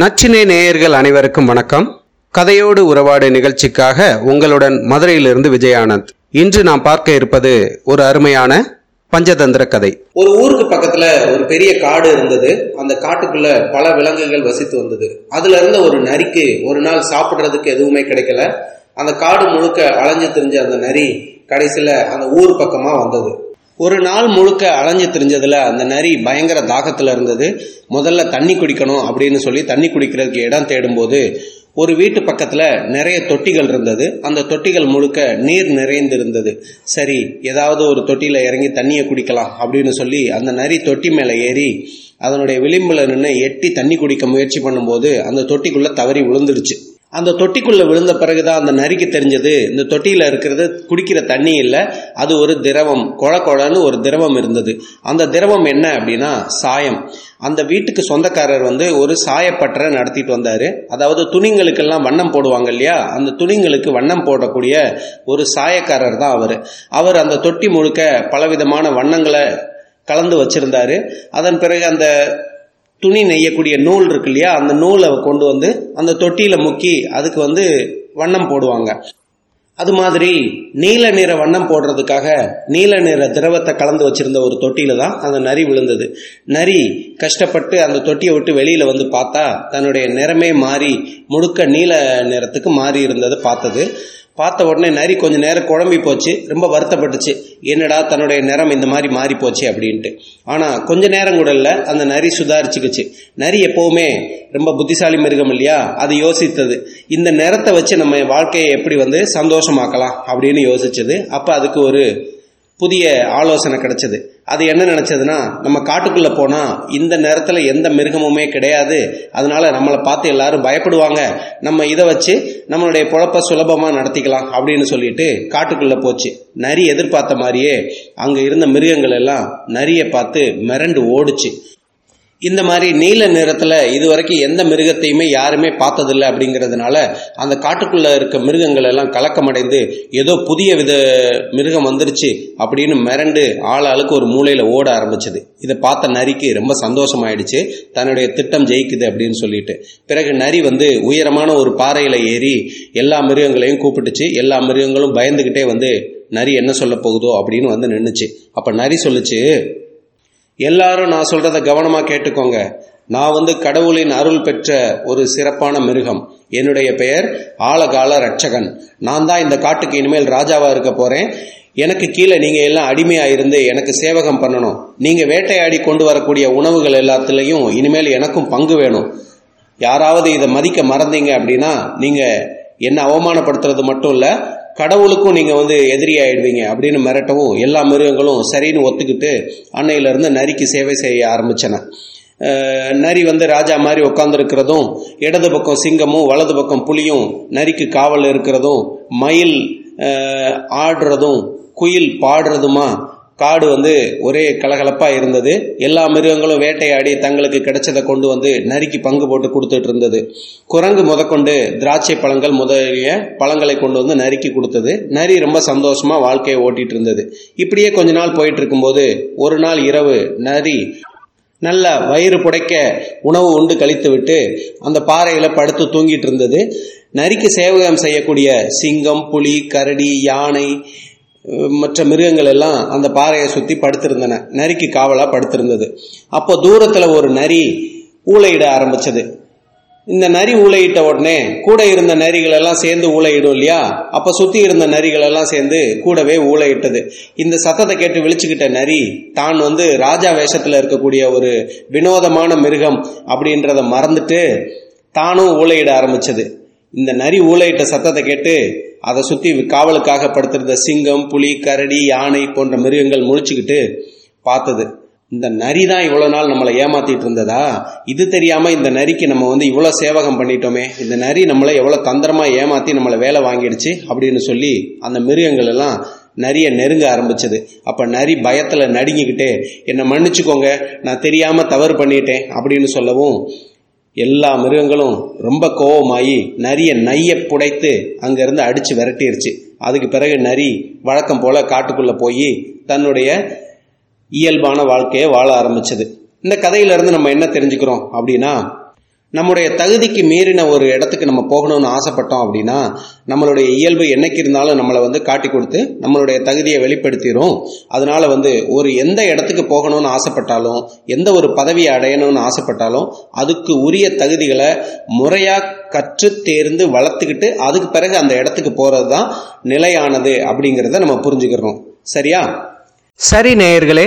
நச்சினை நேயர்கள் அனைவருக்கும் வணக்கம். கதையோடு உறவாடு நிகழ்ச்சிக்காக உங்களுடன் மதுரையிலிருந்து விஜயானந்த். இன்று நாம் பார்க்க இருப்பது ஒரு அருமையான பஞ்சதந்திர கதை. ஒரு ஊருக்கு பக்கத்துல ஒரு பெரிய காடு இருந்தது. அந்த காட்டுக்குள்ள பல விலங்குகள் வசித்து வந்தது. அதுல இருந்த ஒரு நரிக்கு ஒரு நாள் சாப்பிடுறதுக்கு எதுவுமே கிடைக்கல. அந்த காடு முழுக்க அலைஞ்சு திரிஞ்ச அந்த நரி கடைசியில அந்த ஊர் பக்கமா வந்தது. ஒரு நாள் முழுக்க அலைஞ்சு திரிஞ்சதுல அந்த நரி பயங்கர தாகத்துல இருந்தது. முதல்ல தண்ணி குடிக்கணும் அப்படின்னு சொல்லி தண்ணி குடிக்கிறதுக்கு இடம் தேடும்போது ஒரு வீட்டு பக்கத்துல நிறைய தொட்டிகள் இருந்தது. அந்த தொட்டிகள் முழுக்க நீர் நிறைந்திருந்தது. சரி ஏதாவது ஒரு தொட்டியில இறங்கி தண்ணியை குடிக்கலாம் அப்படின்னு சொல்லி அந்த நரி தொட்டி மேல ஏறி அதனுடைய விளிம்புல நின்று எட்டி தண்ணி குடிக்க முயற்சி பண்ணும்போது அந்த தொட்டிக்குள்ள தவறி விழுந்துடுச்சு. அந்த தொட்டிக்குள்ளே விழுந்த பிறகுதான் அந்த நரிக்கு தெரிஞ்சது. இந்த தொட்டியில் இருக்கிறது குடிக்கிற தண்ணி இல்லை. அது ஒரு திரவம். கொழ கொழன்னு ஒரு திரவம் இருந்தது. அந்த திரவம் என்ன அப்படின்னா சாயம். அந்த வீட்டுக்கு சொந்தக்காரர் வந்து ஒரு சாயப்பட்டறை நடத்திட்டு வந்தார். அதாவது துணிங்களுக்கெல்லாம் வண்ணம் போடுவாங்க இல்லையா? அந்த துணிங்களுக்கு வண்ணம் போடக்கூடிய ஒரு சாயக்காரர் தான் அவர். அவர் அந்த தொட்டி முழுக்க பலவிதமான வண்ணங்களை கலந்து வச்சிருந்தாரு. அதன் பிறகு அந்த துணி நெய்யக்கூடிய நூல் இருக்கு இல்லையா அந்த நூலை கொண்டு வந்து அந்த தொட்டியில முக்கி அதுக்கு வந்து வண்ணம் போடுவாங்க. அது மாதிரி நீல நிற வண்ணம் போடுறதுக்காக நீல நிற திரவத்தை கலந்து வச்சிருந்த ஒரு தொட்டியில தான் அந்த நரி விழுந்தது. நரி கஷ்டப்பட்டு அந்த தொட்டியை விட்டு வெளியில வந்து பார்த்தா தன்னுடைய நிறமே மாறி முழுக்க நீல நிறத்துக்கு மாறி இருந்ததை பார்த்தது. பார்த்த உடனே நரி கொஞ்சம் நேரம் குழம்பி போச்சு. ரொம்ப வருத்தப்பட்டுச்சு. என்னடா தன்னுடைய நிறம் இந்த மாதிரி மாறி போச்சு அப்படின்ட்டு. ஆனா கொஞ்ச நேரம் கூட இல்லை அந்த நரி சுதாரிச்சுக்குச்சு. நரி எப்பவுமே ரொம்ப புத்திசாலி மிருகம் இல்லையா? அது யோசித்தது. இந்த நிறத்தை வச்சு நம்ம வாழ்க்கையை எப்படி வந்து சந்தோஷமாக்கலாம் அப்படின்னு யோசிச்சது. அப்ப அதுக்கு ஒரு புதிய ஆலோசனை கிடைச்சது. அது என்ன நினைச்சதுன்னா நம்ம காட்டுக்குள்ள போனா இந்த நேரத்துல எந்த மிருகமுமே கிடையாது. அதனால நம்மளை பார்த்து எல்லாரும் பயப்படுவாங்க. நம்ம இதை வச்சு நம்மளுடைய பொழப்ப சுலபமா நடத்திக்கலாம் அப்படின்னு சொல்லிட்டு காட்டுக்குள்ள போச்சு. நரி எதிர்பார்த்த மாதிரியே அங்க இருந்த மிருகங்கள் எல்லாம் நரியை பார்த்து மிரண்டு ஓடுச்சு. இந்த மாதிரி நீல நிறத்துல இதுவரைக்கும் எந்த மிருகத்தையுமே யாருமே பார்த்ததில்லை அப்படிங்கிறதுனால அந்த காட்டுக்குள்ள இருக்க மிருகங்கள் எல்லாம் கலக்கமடைந்து ஏதோ புதிய வித மிருகம் வந்துருச்சு அப்படின்னு மிரண்டு ஆள் ஆளுக்கு ஒரு மூலையில ஓட ஆரம்பிச்சது. இதை பார்த்த நரிக்கு ரொம்ப சந்தோஷமாயிடுச்சு. தன்னுடைய திட்டம் ஜெயிக்குது அப்படின்னு சொல்லிட்டு. பிறகு நரி வந்து உயரமான ஒரு பாறையில ஏறி எல்லா மிருகங்களையும் கூப்பிட்டுச்சு. எல்லா மிருகங்களும் பயந்துகிட்டே வந்து நரி என்ன சொல்ல போகுதோ? அப்படின்னு வந்து நின்றுச்சு அப்ப நரி சொல்லுச்சு எல்லாரும் நான் சொல்றத கவனமா கேட்டுக்கோங்க. நான் வந்து கடவுளின் அருள் பெற்ற ஒரு சிறப்பான மிருகம். என்னுடைய பெயர் ஆழகால ரட்சகன் நான் தான் இந்த காட்டுக்கு இனிமேல் ராஜாவா இருக்க போறேன். எனக்கு கீழே நீங்க எல்லாம் அடிமையா இருந்து எனக்கு சேவகம் பண்ணணும். நீங்க வேட்டையாடி கொண்டு வரக்கூடிய உணவுகள் எல்லாத்துலேயும் இனிமேல் எனக்கும் பங்கு வேணும். யாராவது இதை மதிக்க மறந்தீங்க அப்படின்னா நீங்க என்ன அவமானப்படுத்துறது மட்டும் இல்லை கடவுளுக்கும் நீங்கள் வந்து எதிரி ஆயிடுவீங்க அப்படின்னு மிரட்டவும் எல்லா மிருகங்களும் சரின்னு ஒத்துக்கிட்டு அன்னையிலேருந்து நரிக்கு சேவை செய்ய ஆரம்பித்தன நரி வந்து ராஜா மாதிரி உட்காந்துருக்கிறதும் இடது பக்கம் சிங்கமும் வலது பக்கம் புலியும் நரிக்கு காவல் இருக்கிறதும் மயில் ஆடுறதும் குயில் பாடுறதுமா காடு வந்து ஒரே கலகலப்பா இருந்தது. எல்லா மிருகங்களும் வேட்டையாடி தங்களுக்கு கிடைச்சதை கொண்டு வந்து நரிக்கு பங்கு போட்டு கொடுத்துட்டு இருந்தது. குரங்கு முதற்கொண்டு திராட்சை பழங்கள் முதலிய பழங்களை கொண்டு வந்து நரிக்கு கொடுத்தது. நரி ரொம்ப சந்தோஷமா வாழ்க்கையை ஓட்டிட்டு இருந்தது. இப்படியே கொஞ்ச நாள் போயிட்டு இருக்கும்போது ஒரு நாள் இரவு நரி நல்ல வயிறு புடைக்க உணவு உண்டு கழித்து விட்டு அந்த பாறையில படுத்து தூங்கிட்டு இருந்தது. நரிக்கு சேவகம் செய்யக்கூடிய சிங்கம் புலி கரடி யானை மற்ற மிருகங்கள் எல்லாம் அந்த பாறையை சுத்தி படுத்திருந்தன. நரிக்கு காவலா படுத்திருந்தது. அப்போ தூரத்துல ஒரு நரி ஊழையிட ஆரம்பிச்சது. இந்த நரி ஊழையிட்ட உடனே கூட இருந்த நரிகள் எல்லாம் சேர்ந்து ஊழையிடும் இல்லையா? அப்ப சுத்தி இருந்த நரிகள் எல்லாம் சேர்ந்து கூடவே ஊழையிட்டது இந்த சத்தத்தை கேட்டு விழிச்சுக்கிட்ட நரி தான் வந்து ராஜா வேஷத்துல இருக்கக்கூடிய ஒரு வினோதமான மிருகம் அப்படின்றத மறந்துட்டு தானும் ஊழையிட ஆரம்பிச்சது. இந்த நரி ஊழையிட்ட சத்தத்தை கேட்டு அதை சுத்தி காவலுக்காக படுத்திருந்த சிங்கம் புலி கரடி யானை போன்ற மிருகங்கள் முழிச்சுக்கிட்டு பார்த்தது. இந்த நரி தான் இவ்வளவு நாள் நம்மளை ஏமாத்திட்டு இருந்ததா? இது தெரியாம இந்த நரிக்கு நம்ம வந்து இவ்வளவு சேவகம் பண்ணிட்டோமே. இந்த நரி நம்மளை எவ்வளவு தந்திரமா ஏமாத்தி நம்மளை வேலை வாங்கிடுச்சு அப்படின்னு சொல்லி அந்த மிருகங்கள் எல்லாம் நரிய நெருங்க ஆரம்பிச்சது. அப்ப நரி பயத்துல நடுங்கிக்கிட்டே என்னை மன்னிச்சுக்கோங்க நான் தெரியாம தவறு பண்ணிட்டேன் அப்படின்னு சொல்லவும் எல்லா மிருகங்களும் ரொம்ப கோபமாகி நரிய நைய புடைத்து அங்கிருந்து அடிச்சு விரட்டிருச்சு. அதுக்கு பிறகு நரி வழக்கம் போல காட்டுக்குள்ள போய் தன்னுடைய இயல்பான வாழ்க்கையை வாழ ஆரம்பிச்சது. இந்த கதையிலிருந்து நம்ம என்ன தெரிஞ்சுக்கிறோம் அப்படின்னா நம்முடைய தகுதிக்கு மீறின ஒரு இடத்துக்கு நம்ம போகணும்னு ஆசைப்பட்டோம் அப்படின்னா நம்மளுடைய இயல்பு என்னைக்கு இருந்தாலும் நம்மளை வந்து காட்டி கொடுத்து நம்மளுடைய தகுதியை வெளிப்படுத்திடும் அதனால வந்து ஒரு எந்த இடத்துக்கு போகணும்னு ஆசைப்பட்டாலும் எந்த ஒரு பதவியை அடையணும்னு ஆசைப்பட்டாலும் அதுக்கு உரிய தகுதிகளை முறையாக கற்று தேர்ந்து வளர்த்துக்கிட்டு அதுக்கு பிறகு அந்த இடத்துக்கு போகிறது தான் நிலையானது அப்படிங்கிறத நம்ம புரிஞ்சுக்கிறோம். சரியா? சரி நேயர்களே